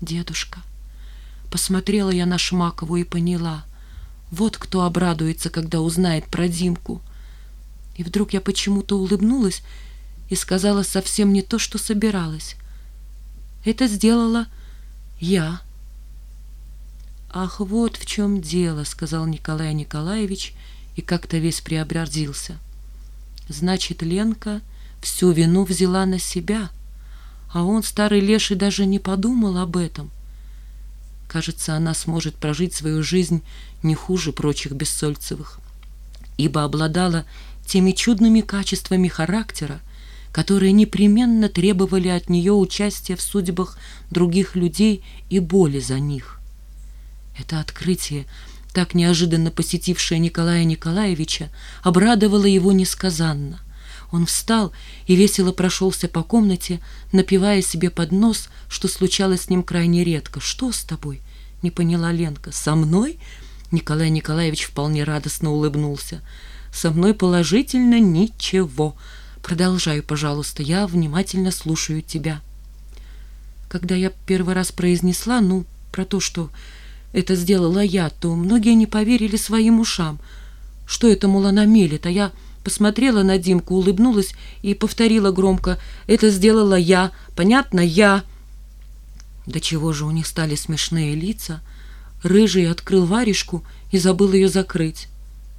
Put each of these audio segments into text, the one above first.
Дедушка. Посмотрела я на Шмакову и поняла. Вот кто обрадуется, когда узнает про Димку. И вдруг я почему-то улыбнулась и сказала совсем не то, что собиралась. Это сделала я. «Ах, вот в чем дело», — сказал Николай Николаевич и как-то весь преобразился. «Значит, Ленка всю вину взяла на себя, а он, старый леший, даже не подумал об этом. Кажется, она сможет прожить свою жизнь не хуже прочих Бессольцевых, ибо обладала теми чудными качествами характера, которые непременно требовали от нее участия в судьбах других людей и боли за них. Это открытие, так неожиданно посетившее Николая Николаевича, обрадовало его несказанно. Он встал и весело прошелся по комнате, напивая себе под нос, что случалось с ним крайне редко. «Что с тобой?» — не поняла Ленка. «Со мной?» — Николай Николаевич вполне радостно улыбнулся. «Со мной положительно ничего. Продолжай, пожалуйста, я внимательно слушаю тебя». Когда я первый раз произнесла, ну, про то, что это сделала я, то многие не поверили своим ушам. Что это, мол, она мелет, а я посмотрела на Димку, улыбнулась и повторила громко «Это сделала я, понятно, я». До чего же у них стали смешные лица. Рыжий открыл варежку и забыл ее закрыть.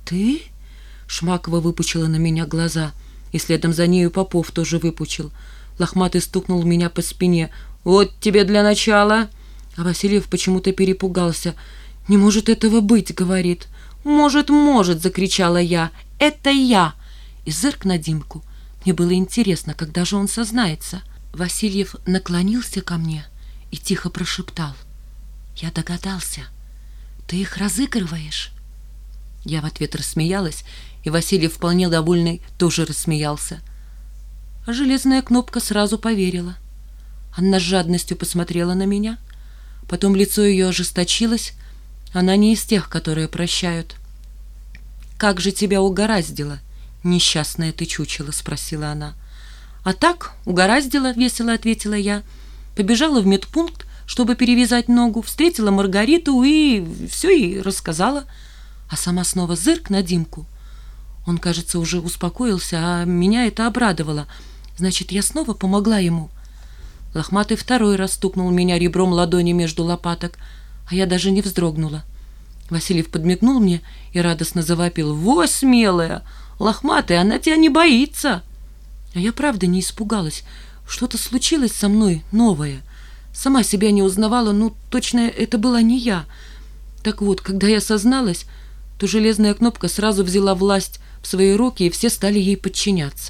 «Ты?» — Шмакова выпучила на меня глаза, и следом за нею Попов тоже выпучил. Лохматый стукнул меня по спине. «Вот тебе для начала!» А Васильев почему-то перепугался. «Не может этого быть», — говорит. «Может, может», — закричала я. «Это я!» И зырк на Димку. Мне было интересно, когда же он сознается. Васильев наклонился ко мне и тихо прошептал. «Я догадался. Ты их разыгрываешь?» Я в ответ рассмеялась, и Васильев, вполне довольный, тоже рассмеялся. А железная кнопка сразу поверила. Она с жадностью посмотрела на меня — Потом лицо ее ожесточилось. Она не из тех, которые прощают. «Как же тебя угораздило, несчастное ты чучело?» — спросила она. «А так, угораздило», — весело ответила я. Побежала в медпункт, чтобы перевязать ногу, встретила Маргариту и все и рассказала. А сама снова зырк на Димку. Он, кажется, уже успокоился, а меня это обрадовало. Значит, я снова помогла ему. Лохматый второй раз стукнул меня ребром ладони между лопаток, а я даже не вздрогнула. Васильев подмигнул мне и радостно завопил. «Во, смелая! Лохматая, она тебя не боится!» А я правда не испугалась. Что-то случилось со мной новое. Сама себя не узнавала, ну, точно это была не я. Так вот, когда я созналась, то железная кнопка сразу взяла власть в свои руки, и все стали ей подчиняться.